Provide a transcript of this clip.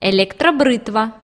электробритва.